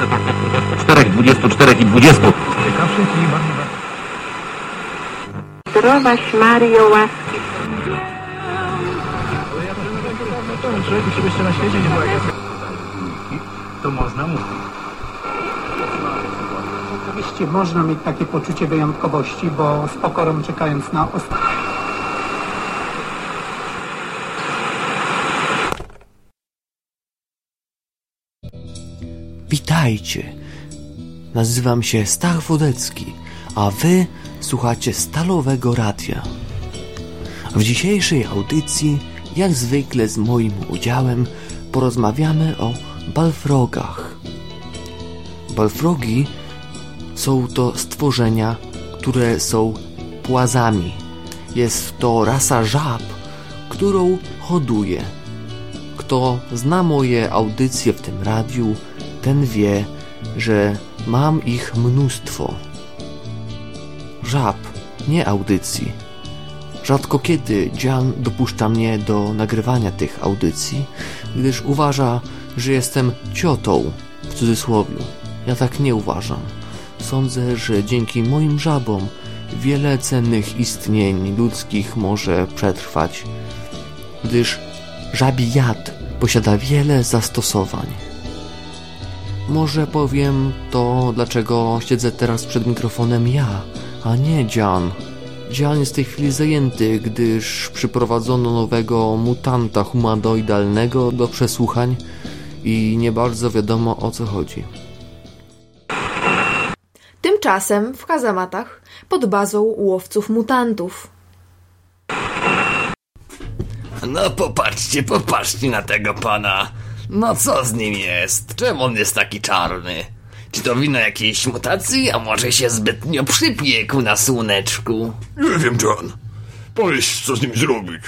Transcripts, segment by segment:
Czterech, dwudziestu, czterech i dwudziestu. Zdrowaś Mario, łaski To można mówić. Oczywiście można mieć takie poczucie wyjątkowości, bo z pokorą czekając na ostatnie. Witajcie. Nazywam się Stach Wodecki, a wy słuchacie Stalowego Radia. W dzisiejszej audycji, jak zwykle z moim udziałem, porozmawiamy o balfrogach. Balfrogi są to stworzenia, które są płazami. Jest to rasa żab, którą hoduję. Kto zna moje audycje w tym radiu, ten wie, że mam ich mnóstwo. Żab, nie audycji. Rzadko kiedy Jan dopuszcza mnie do nagrywania tych audycji, gdyż uważa, że jestem ciotą, w cudzysłowie. Ja tak nie uważam. Sądzę, że dzięki moim żabom wiele cennych istnień ludzkich może przetrwać, gdyż żabi jad posiada wiele zastosowań. Może powiem to, dlaczego siedzę teraz przed mikrofonem ja, a nie Jan. Jan jest w tej chwili zajęty, gdyż przyprowadzono nowego mutanta humanoidalnego do przesłuchań i nie bardzo wiadomo o co chodzi. Tymczasem w kazamatach pod bazą łowców mutantów. No popatrzcie, popatrzcie na tego pana. No co z nim jest? Czemu on jest taki czarny? Czy to wina jakiejś mutacji, a może się zbytnio przypiekł na słoneczku? Nie wiem, John. Pomyśl, co z nim zrobić.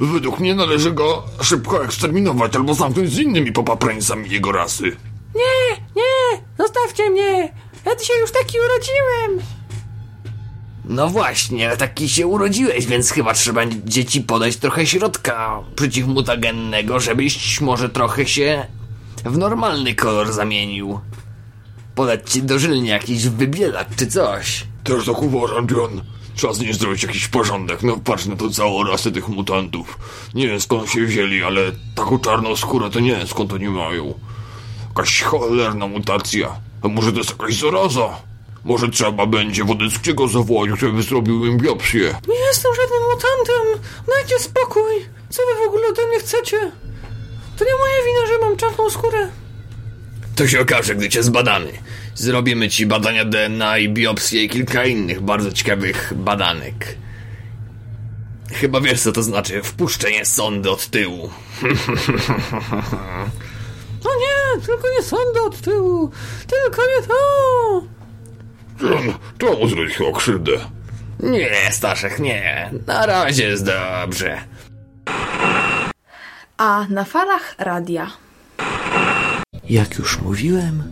Według mnie należy go szybko eksterminować albo zamknąć z innymi popaprańcami jego rasy. Nie, nie, zostawcie mnie. Ja dzisiaj już taki urodziłem. No właśnie, taki się urodziłeś, więc chyba trzeba dzieci podać trochę środka przeciwmutagennego, żebyś może trochę się w normalny kolor zamienił. Podać ci dożylnie jakiś wybielak czy coś. Też tak uważam, John. Trzeba z nim zrobić jakiś porządek. No patrz na to całą rasę tych mutantów. Nie wiem skąd się wzięli, ale taką czarną skórę to nie wiem skąd oni mają. Jakaś cholerna mutacja. A może to jest jakaś zaraza? Może trzeba będzie Wodeckiego zawołać, żeby zrobił im biopsję. Nie jestem żadnym mutantem. Dajcie spokój. Co wy w ogóle ode mnie chcecie? To nie moja wina, że mam czarną skórę. To się okaże, gdy cię zbadamy. Zrobimy ci badania DNA i biopsję i kilka innych bardzo ciekawych badanek. Chyba wiesz, co to znaczy wpuszczenie sondy od tyłu. O nie, tylko nie sądzę od tyłu. Tylko nie to. John, to mu zrobić chyba krzywdę. Nie, Staszek, nie. Na razie jest dobrze. A na falach radia. Jak już mówiłem,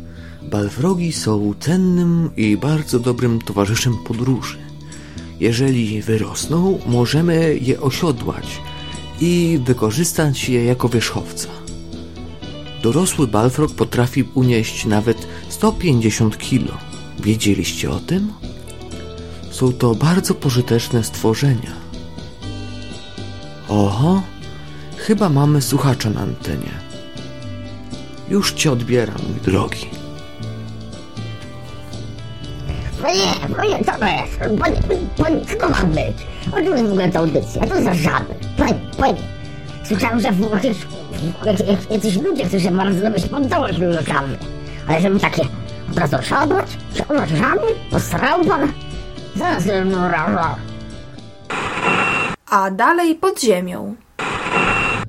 balfrogi są cennym i bardzo dobrym towarzyszem podróży. Jeżeli wyrosną, możemy je osiodłać i wykorzystać je jako wierzchowca. Dorosły balfrog potrafi unieść nawet 150 kg. Wiedzieliście o tym? Są to bardzo pożyteczne stworzenia. Oho, chyba mamy słuchacza na antenie. Już cię odbieram, mój drogi. Panie, panie, co to jest? Panie, panie, co to ma być? O czym jest w ogóle ta audycja? Co za żaby? Panie, panie. Słyszałem, że w, jakieś, w, jakieś, jacyś ludzie, którzy bardzo dobrze spodobać mi żaby. Ale żeby takie od Szadłać żaby? Postarał pan? Zaraz raża. A dalej pod ziemią.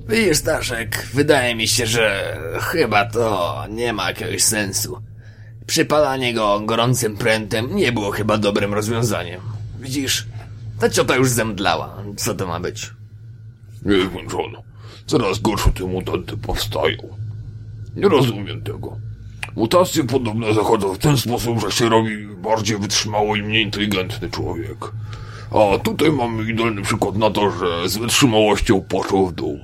Widzisz, Staszek, wydaje mi się, że chyba to nie ma jakiegoś sensu. Przypalanie go gorącym prętem nie było chyba dobrym rozwiązaniem. Widzisz, ta ciota już zemdlała. Co to ma być? Nie wiem, John. Coraz gorsze te mutanty powstają. Nie rozumiem tego. Mutacje podobno zachodzą w ten sposób, że się robi bardziej wytrzymały i mniej inteligentny człowiek. A tutaj mamy idealny przykład na to, że z wytrzymałością poszło w dół.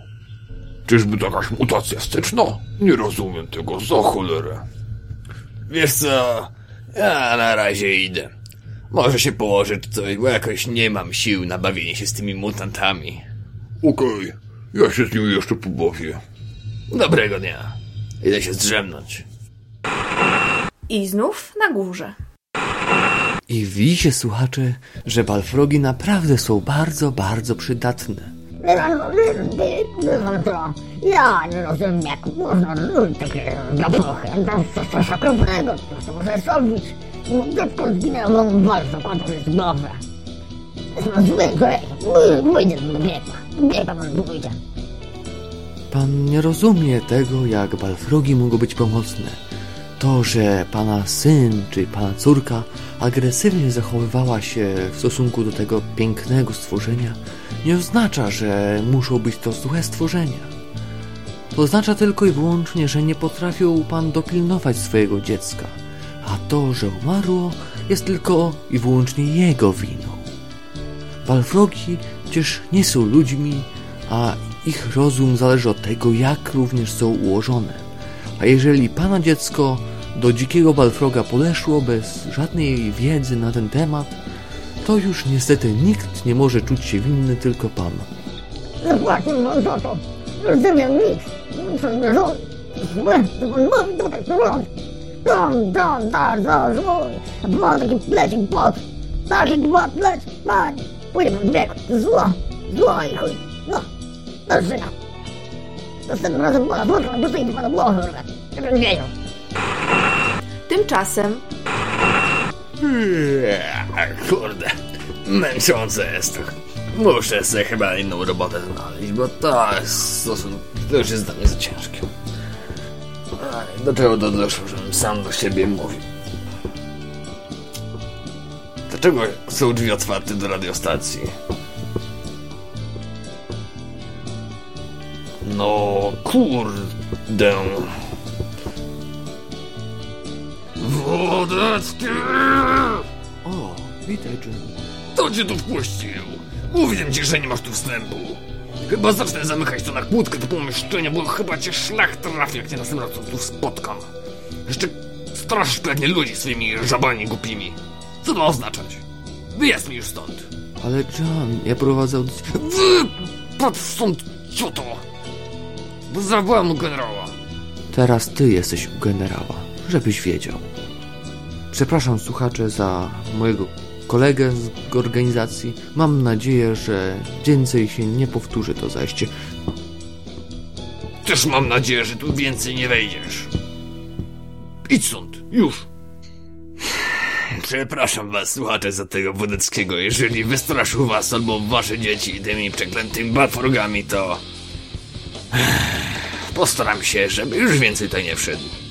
Czyżby to jakaś mutacja wsteczna? Nie rozumiem tego, za cholerę. Wiesz co? Ja na razie idę. Może się położę coś, bo jakoś nie mam sił na bawienie się z tymi mutantami. Okej, ja się z nim jeszcze pobawię. Dobrego dnia. Idę się zdrzemnąć. I znów na górze. I widzicie, słuchacze, że balfrogi naprawdę są bardzo, bardzo przydatne. Ja nie rozumiem, jak można lubić takie zapachy. To jest coś, okropnego, co może zrobić. Dziecko zginęło w walce, kładł jest głowę. Jestem zły człowiek, pójdę do biega. Biega pan pójdzie. Pan nie rozumie tego, jak balfrogi mogą być pomocne. To, że pana syn czy pana córka agresywnie zachowywała się w stosunku do tego pięknego stworzenia, nie oznacza, że muszą być to złe stworzenia. Oznacza tylko i wyłącznie, że nie potrafił pan dopilnować swojego dziecka, a to, że umarło, jest tylko i wyłącznie jego winą. Balfrogi przecież nie są ludźmi, a ich rozum zależy od tego, jak również są ułożone. A jeżeli pana dziecko do dzikiego balfroga podeszło bez żadnej wiedzy na ten temat, to już niestety nikt nie może czuć się winny, tylko pan. Zapłacił mu za to. Rozumiem nic. To. Dom, dom, bardzo zły. Ma taki plecik pod. Taki dwa plec, pań. Pójdę pan bieg. Zło, zło i chuj. No, do życia. Następnym razem pana włączą, bo pana głowy, żeby nie wiedział. Tymczasem Kurde, męczące jest to. Muszę sobie chyba inną robotę znaleźć, bo to jest stosunek, to już jest dla mnie za ciężkie. Do czego to doszło, żebym sam do siebie mówił? Dlaczego są drzwi otwarte do radiostacji? No kurde. Wodecki! O, witaj, Jim. Kto cię tu wpuścił? Mówiłem ci, że nie masz tu wstępu. Chyba zacznę zamykać to na kłódkę do pomieszczenia, bo chyba cię szlak trafi, jak cię następnym razem tu spotkam. Jeszcze straszysz pewnie ludzi swoimi żabami głupimi. Co to oznaczać? Wyjazd mi już stąd. Ale John, ja prowadzę audycję. Wy... Patrz stąd, co to? Zawołam generała. Teraz ty jesteś u generała, żebyś wiedział. Przepraszam słuchacze za mojego kolegę z organizacji. Mam nadzieję, że więcej się nie powtórzy to zajście. Też mam nadzieję, że tu więcej nie wejdziesz. Idź stąd, już. Przepraszam was, słuchacze, za tego Wodeckiego. Jeżeli wystraszył was albo wasze dzieci tymi przeklętymi batworgami, to... Postaram się, żeby już więcej tutaj nie wszedł.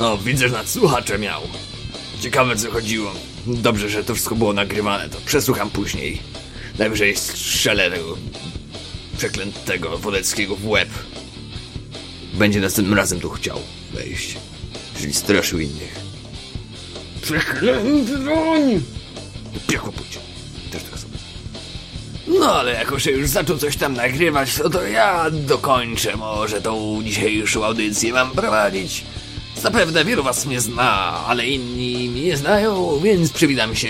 O, widzę, że nad słuchacze miał. Ciekawe, co chodziło. Dobrze, że to wszystko było nagrywane, to przesłucham później. Najwyżej strzelę tego przeklętego Wodeckiego w łeb. Będzie następnym razem tu chciał wejść. Jeżeli straszył innych. Przeklęty broń! Do piekła pójdzie. Też tak sobie. No ale jako, że już zaczął coś tam nagrywać, no to ja dokończę może tą dzisiejszą audycję mam prowadzić. Zapewne wielu was mnie zna, ale inni mnie nie znają, więc przywitam się.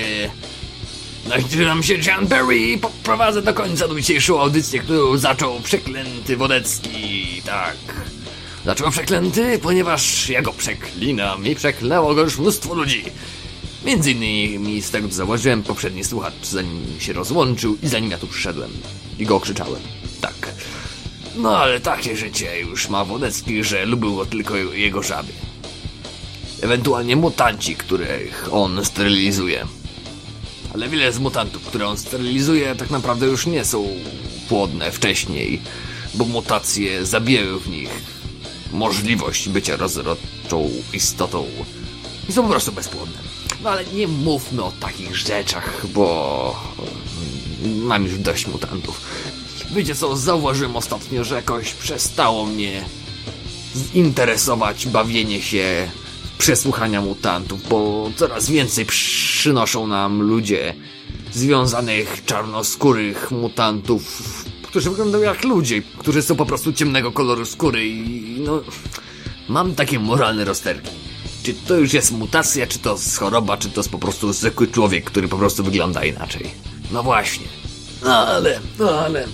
Nazywam się John Perry i poprowadzę do końca dzisiejszą audycję, którą zaczął przeklęty Wodecki. Tak. Zaczął przeklęty, ponieważ ja go przeklinam i przeklęło go już mnóstwo ludzi. Między innymi z tego co zauważyłem poprzedni słuchacz, zanim się rozłączył i zanim ja tu przyszedłem. I go okrzyczałem. Tak. No ale takie życie już ma Wodecki, że lubił go tylko jego żaby. Ewentualnie mutanci, których on sterylizuje. Ale wiele z mutantów, które on sterylizuje, tak naprawdę już nie są płodne wcześniej, bo mutacje zabijają w nich możliwość bycia rozrodczą istotą i są po prostu bezpłodne. No ale nie mówmy o takich rzeczach, bo mam już dość mutantów. Wiecie co, zauważyłem ostatnio, że jakoś przestało mnie interesować bawienie się przesłuchania mutantów, bo coraz więcej przynoszą nam ludzie związanych czarnoskórych mutantów, którzy wyglądają jak ludzie, którzy są po prostu ciemnego koloru skóry i no... Mam takie moralne rozterki. Czy to już jest mutacja, czy to jest choroba, czy to jest po prostu zwykły człowiek, który po prostu wygląda inaczej? No właśnie. No ale, no ale...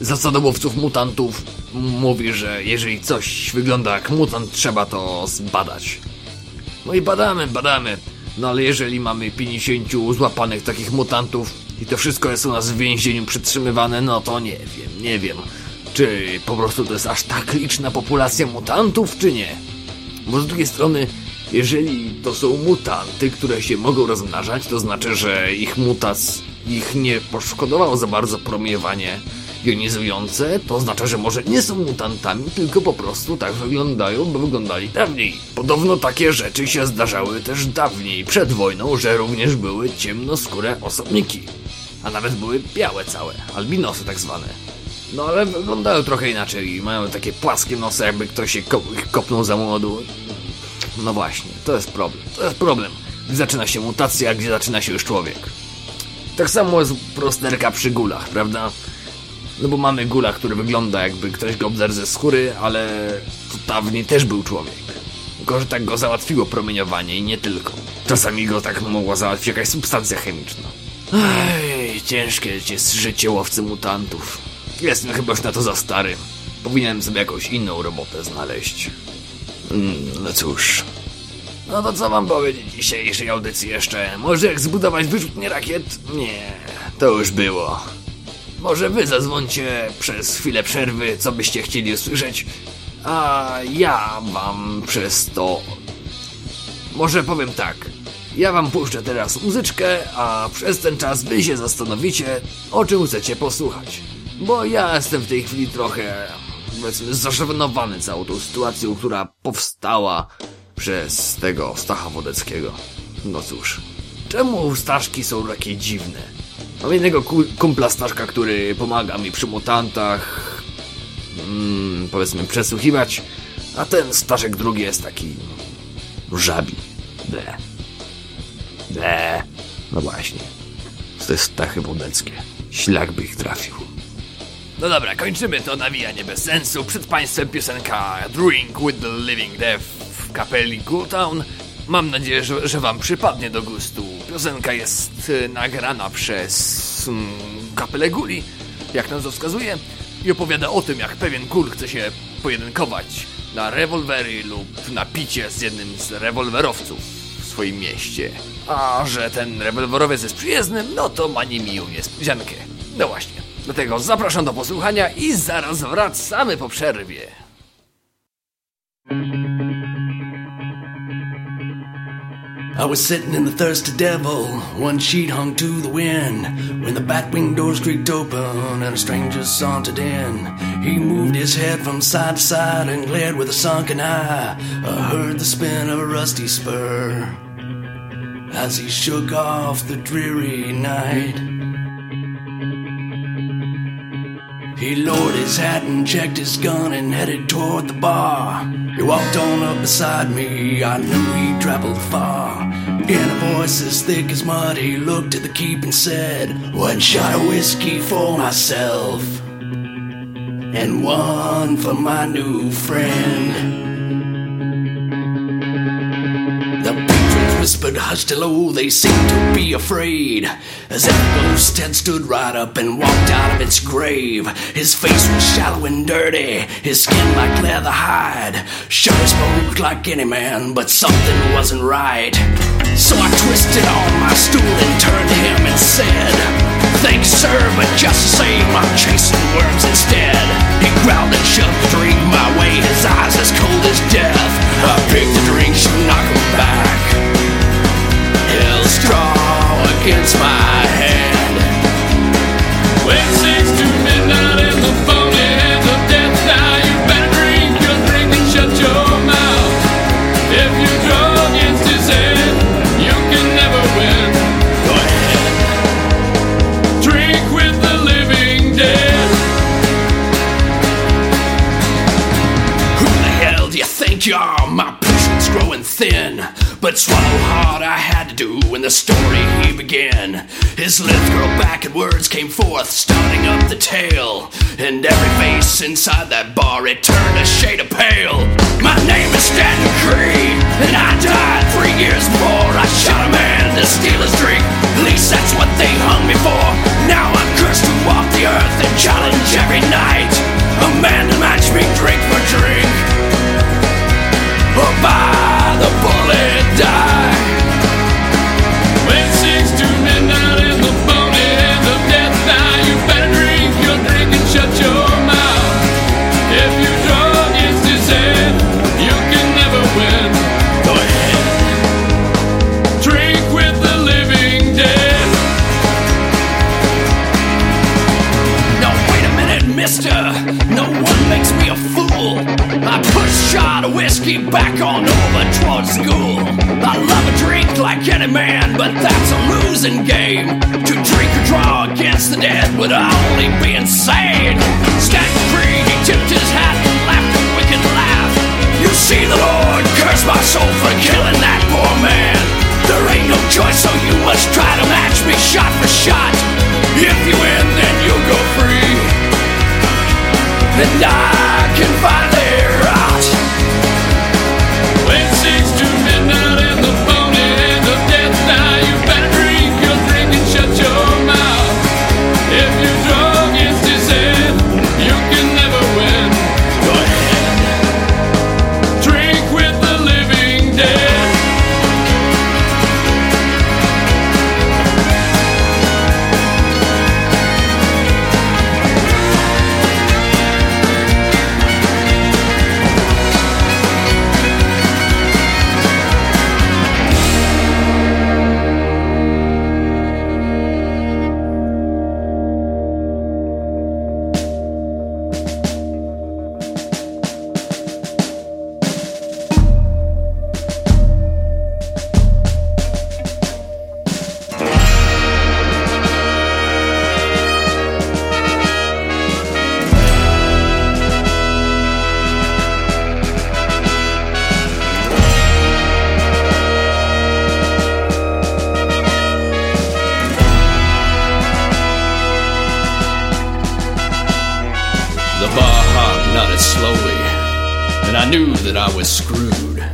Zasada łowców mutantów mówi, że jeżeli coś wygląda jak mutant, trzeba to zbadać. No i badamy, badamy. No ale jeżeli mamy 50 złapanych takich mutantów i to wszystko jest u nas w więzieniu przytrzymywane, no to nie wiem, nie wiem. Czy po prostu to jest aż tak liczna populacja mutantów, czy nie? Bo z drugiej strony, jeżeli to są mutanty, które się mogą rozmnażać, to znaczy, że ich mutac ich nie poszkodowało za bardzo promieniowanie jonizujące, to oznacza, że może nie są mutantami, tylko po prostu tak wyglądają, bo wyglądali dawniej. Podobno takie rzeczy się zdarzały też dawniej, przed wojną, że również były ciemnoskóre osobniki. A nawet były białe całe, albinosy tak zwane. No ale wyglądają trochę inaczej, mają takie płaskie nosy, jakby ktoś się kop ich kopnął za młodu. No właśnie, to jest problem. To jest problem. Gdzie zaczyna się mutacja, gdzie zaczyna się już człowiek. Tak samo jest prosterka przy gulach, prawda? No bo mamy gula, który wygląda jakby ktoś go obdarł ze skóry, ale to dawniej też był człowiek. Tylko, że tak go załatwiło promieniowanie i nie tylko. Czasami go tak mogła załatwić jakaś substancja chemiczna. Ej, ciężkie jest życie łowcy mutantów. Jestem chyba już na to za stary. Powinienem sobie jakąś inną robotę znaleźć. Mm, no cóż. No to co wam powiedzieć dzisiejszej audycji jeszcze? Może jak zbudować wyrzutnie rakiet? Nie, to już było. Może wy zadzwońcie przez chwilę przerwy, co byście chcieli usłyszeć, a ja wam przez to... Może powiem tak. Ja wam puszczę teraz muzyczkę, a przez ten czas wy się zastanowicie, o czym chcecie posłuchać. Bo ja jestem w tej chwili trochę, powiedzmy, zaszowinowany całą tą sytuacją, która powstała przez tego Stacha Wodeckiego. No cóż, czemu Staszki są takie dziwne? Mam jednego ku- kumpla Staszka, który pomaga mi przy mutantach, mm, powiedzmy, przesłuchiwać, a ten Staszek drugi jest taki żabi. Ble. Ble. No właśnie. To jest Stachy Wodeckie. Ślak by ich trafił. No dobra, kończymy to nawijanie bez sensu. Przed Państwem piosenka Drink with the Living Death w kapeli Ghoultown. Mam nadzieję, że, że Wam przypadnie do gustu. Piosenka jest y, nagrana przez mm, kapelę Guli, jak nazwa wskazuje, i opowiada o tym, jak pewien kul chce się pojedynkować na rewolwery lub na picie z jednym z rewolwerowców w swoim mieście. A że ten rewolwerowiec jest przyjezdny, no to ma niemiłą niespodziankę. No właśnie. Dlatego zapraszam do posłuchania i zaraz wracamy po przerwie. I was sitting in the thirsty devil, one sheet hung to the wind, when the back wing doors creaked open and a stranger sauntered in. He moved his head from side to side and glared with a sunken eye. I heard the spin of a rusty spur as he shook off the dreary night. He lowered his hat and checked his gun and headed toward the bar. He walked on up beside me, I knew he'd traveled far. In a voice as thick as mud, he looked at the keep and said, One shot of whiskey for myself, and one for my new friend. Whispered hushed and low, they seemed to be afraid. As if ghost had stood right up and walked out of its grave. His face was shallow and dirty, his skin like leather hide. Sure spoke like any man, but something wasn't right. So I twisted on my stool His lips curled back and words came forth, starting up the tale. And every face inside that bar, it turned a shade of pale. Whiskey back on over towards school. I love a drink like any man, but that's a losing game. To drink or draw against the dead would only be insane. Stanton Creed, he tipped his hat and laughed a wicked laugh. You see, the Lord curse my soul for killing that poor man. There ain't no choice, so you must try to match me shot for shot. If you win, then you'll go free. And I can finally rot. The bar hog nodded slowly, and I knew that I was screwed.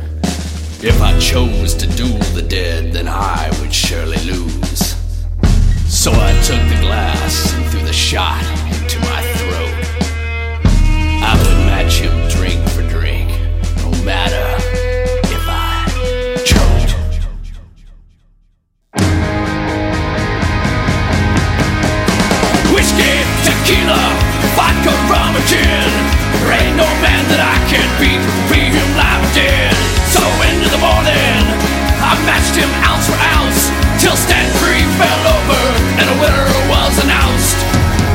If I chose to duel the dead, then I would surely lose. So I took the glass and threw the shot into my throat. I would match him drink for drink, no matter gin. There ain't no man that I can beat, be him live dead. So into the morning, I matched him ounce for ounce, till Stan Creed fell over and a winner was announced.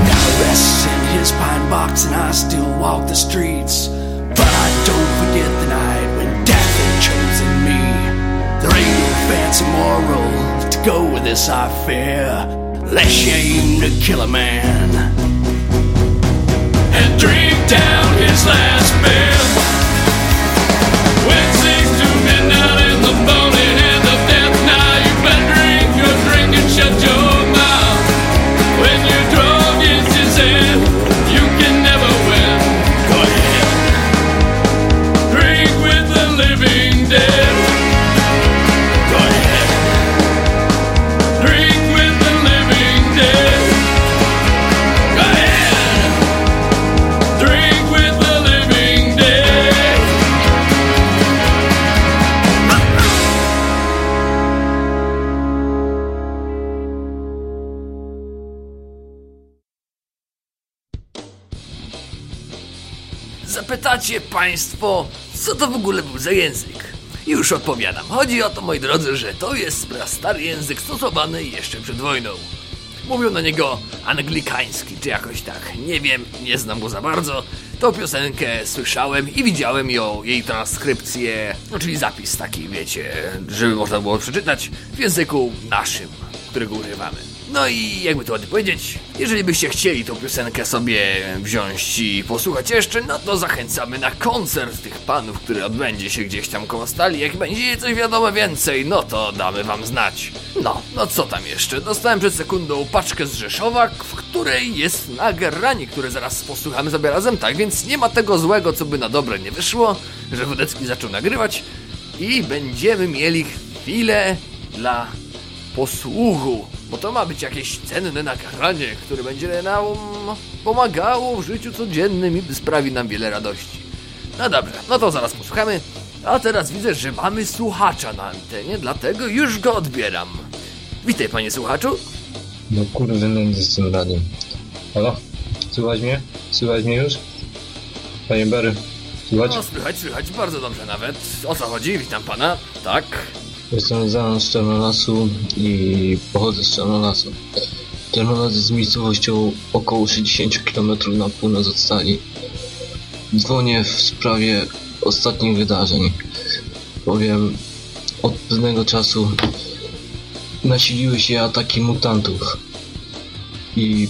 Now rests in his pine box and I still walk the streets. But I don't forget the night when death had chosen me. There ain't no fancy moral to go with this, I fear. Less aim to kill a man and drink down his last beer. Zapytacie Państwo, co to w ogóle był za język? Już odpowiadam. Chodzi o to, moi drodzy, że to jest stary język stosowany jeszcze przed wojną. Mówią na niego anglikański, czy jakoś tak. Nie wiem, nie znam go za bardzo. Tą piosenkę słyszałem i widziałem ją, jej transkrypcję, no czyli zapis taki, wiecie, żeby można było przeczytać w języku naszym, którego używamy. No i jakby to ładnie powiedzieć, jeżeli byście chcieli tą piosenkę sobie wziąć i posłuchać jeszcze, no to zachęcamy na koncert tych panów, który odbędzie się gdzieś tam koło stali. Jak będzie coś wiadomo więcej, no to damy wam znać. No, no co tam jeszcze? Dostałem przed sekundą paczkę z Rzeszowa, w której jest nagranie, które zaraz posłuchamy sobie razem, tak więc nie ma tego złego, co by na dobre nie wyszło, że Wodecki zaczął nagrywać i będziemy mieli chwilę dla posłuchu, bo to ma być jakieś cenne nagranie, które będzie nam pomagało w życiu codziennym i sprawi nam wiele radości. No dobrze, no to zaraz posłuchamy. A teraz widzę, że mamy słuchacza na antenie, dlatego już go odbieram. Witaj panie słuchaczu. No kurde, nędzę z tym radiem. Halo? Słychać mnie? Słychać mnie już? Panie Berry, słychać? No słychać, słychać, bardzo dobrze nawet. O co chodzi? Witam pana. Tak. Jestem z Czarnolasu i pochodzę z Czarnolasu. Czarnolas jest miejscowością około 60 km na północ od stali. Dzwonię w sprawie ostatnich wydarzeń, bowiem od pewnego czasu nasiliły się ataki mutantów i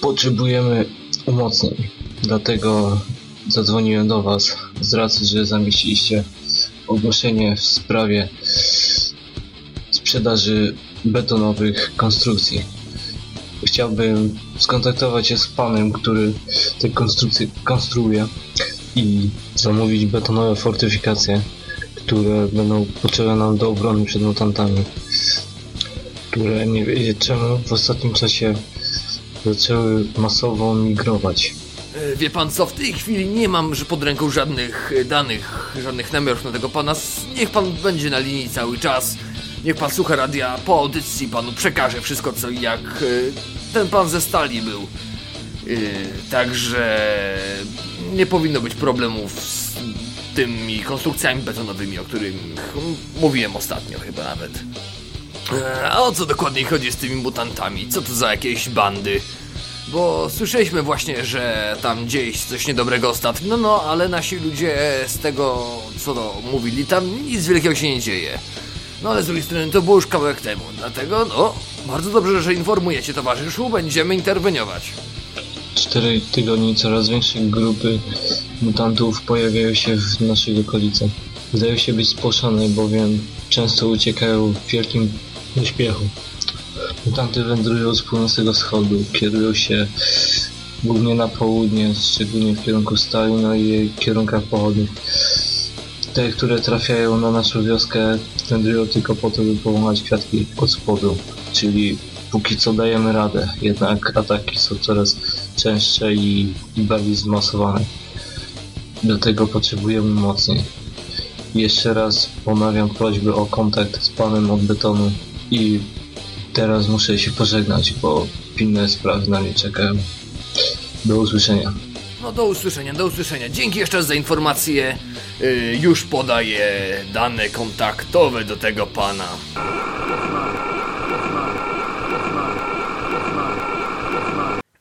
potrzebujemy umocnień. Dlatego zadzwoniłem do Was z racji, że zamieściliście ogłoszenie w sprawie sprzedaży betonowych konstrukcji. Chciałbym skontaktować się z panem, który te konstrukcje konstruuje i zamówić betonowe fortyfikacje, które będą potrzebne nam do obrony przed mutantami, które nie wiedzieć czemu w ostatnim czasie zaczęły masowo migrować. E, Wie pan co, w tej chwili nie mam że pod ręką żadnych e, danych, żadnych namiarów na tego pana. Niech pan będzie na linii cały czas. Niech pan słucha radia, po audycji panu przekaże wszystko co i jak e, ten pan ze stali był. E, Także nie powinno być problemów z tymi konstrukcjami betonowymi, o których mówiłem ostatnio chyba nawet. E, A o co dokładnie chodzi z tymi mutantami? Co to za jakieś bandy? Bo słyszeliśmy właśnie, że tam gdzieś coś niedobrego ostatnio, no no, ale nasi ludzie z tego, co to mówili, tam nic wielkiego się nie dzieje. No ale z drugiej strony to było już kawałek temu, dlatego no, bardzo dobrze, że informujecie towarzyszu, będziemy interweniować. cztery tygodni coraz większe grupy mutantów pojawiają się w naszych okolicach. Zdają się być spłoszone, bowiem często uciekają w wielkim pośpiechu. Mutanty wędrują z północnego wschodu, kierują się głównie na południe, szczególnie w kierunku stali, no i jej kierunkach pochodnych. Te, które trafiają na naszą wioskę, wędrują tylko po to, by połamać kwiatki od spodu, czyli póki co dajemy radę, jednak ataki są coraz częstsze i bardziej zmasowane. Dlatego potrzebujemy mocniej. Jeszcze raz ponawiam prośbę o kontakt z panem od betonu i teraz muszę się pożegnać, bo pilne sprawy na mnie czekają. Do usłyszenia. No do usłyszenia, do usłyszenia. Dzięki jeszcze raz za informację. Yy, już podaję dane kontaktowe do tego pana.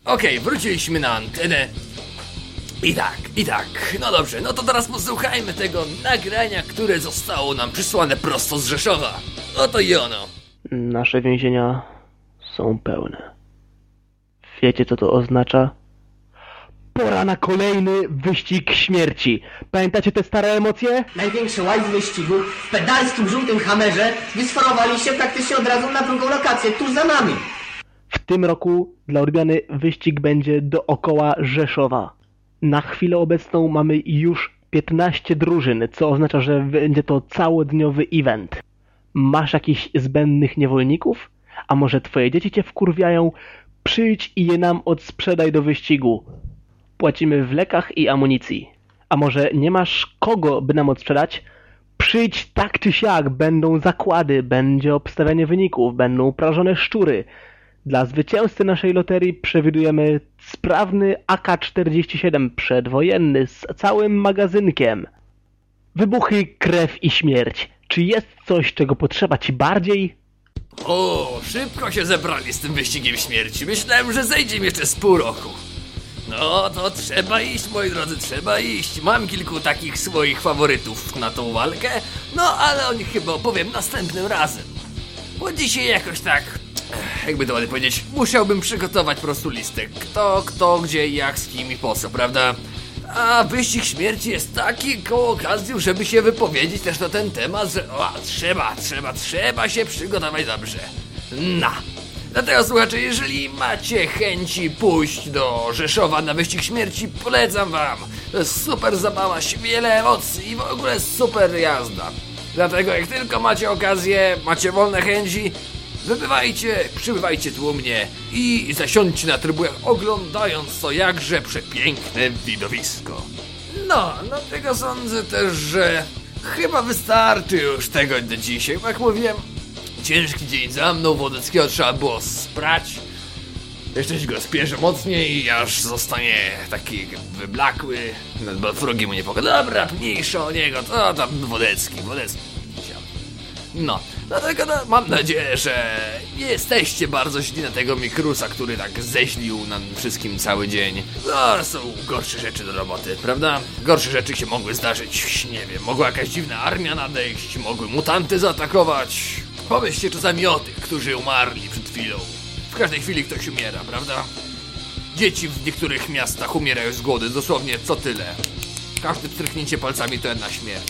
Okej, wróciliśmy na antenę. I tak, i tak. No dobrze, no to teraz posłuchajmy tego nagrania, które zostało nam przysłane prosto z Rzeszowa. Oto i ono. Nasze więzienia są pełne. Wiecie, co to oznacza? Pora na kolejny wyścig śmierci. Pamiętacie te stare emocje? Największy łajs wyścigu w pedalskim żółtym hamerze wysforowali się praktycznie od razu na drugą lokację, tuż za nami. W tym roku dla odmiany wyścig będzie dookoła Rzeszowa. Na chwilę obecną mamy już 15 drużyn, co oznacza, że będzie to całodniowy event. Masz jakichś zbędnych niewolników? A może twoje dzieci cię wkurwiają? Przyjdź i je nam odsprzedaj do wyścigu. Płacimy w lekach i amunicji. A może nie masz kogo, by nam odsprzedać? Przyjdź tak czy siak, będą zakłady, będzie obstawianie wyników, będą uprażone szczury. Dla zwycięzcy naszej loterii przewidujemy sprawny AK-47 przedwojenny z całym magazynkiem. Wybuchy, krew i śmierć. Czy jest coś, czego potrzeba ci bardziej? O, szybko się zebrali z tym wyścigiem śmierci. Myślałem, że zejdzie mi jeszcze z pół roku. No to trzeba iść, moi drodzy, trzeba iść. Mam kilku takich swoich faworytów na tą walkę, no ale o nich chyba opowiem następnym razem. Bo dzisiaj jakoś tak, eh, jakby to ładnie powiedzieć, musiałbym przygotować po prostu listę. Kto, kto, gdzie, jak, z kim i po co, prawda? A wyścig śmierci jest taką okazją, żeby się wypowiedzieć też na ten temat, że o, trzeba, trzeba, trzeba się przygotować dobrze. Na. Dlatego słuchacze, jeżeli macie chęci pójść do Rzeszowa na wyścig śmierci, polecam wam. To jest super zabawa, wiele emocji i w ogóle super jazda. Dlatego jak tylko macie okazję, macie wolne chęci, wybywajcie, przybywajcie tłumnie i zasiądźcie na trybunach oglądając to jakże przepiękne widowisko. No, dlatego sądzę też, że chyba wystarczy już tego do dzisiaj. Jak mówiłem, ciężki dzień za mną, Wodeckiego trzeba było sprać. Jeszcze się go spieszę mocniej, aż zostanie taki wyblakły, bo wrogi mu nie pokoja. Dobra, mniejsza o niego, to tam Wodecki, Wodecki. No, dlatego no, mam nadzieję, że nie jesteście bardzo źli na tego Mikrusa, który tak zeźlił nam wszystkim cały dzień. No, są gorsze rzeczy do roboty, prawda? Gorsze rzeczy się mogły zdarzyć, nie wiem, mogła jakaś dziwna armia nadejść, mogły mutanty zaatakować. Pomyślcie czasami o tych, którzy umarli przed chwilą. W każdej chwili ktoś umiera, prawda? Dzieci w niektórych miastach umierają z głodu, dosłownie co tyle. Każde pstryknięcie palcami to jedna śmierć.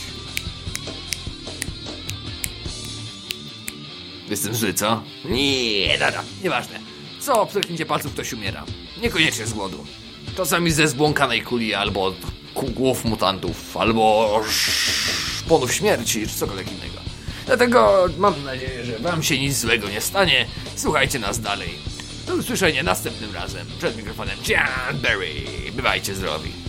Jestem zły, co? Nie, dobra, nieważne. Co pstryknięcie palców ktoś umiera. Niekoniecznie z głodu. Czasami ze zbłąkanej kuli, albo od głów mutantów, albo szponów śmierci, czy cokolwiek innego. Dlatego mam nadzieję, że wam się nic złego nie stanie. Słuchajcie nas dalej. Do usłyszenia następnym razem. Przed mikrofonem Jan Berry. Bywajcie zdrowi.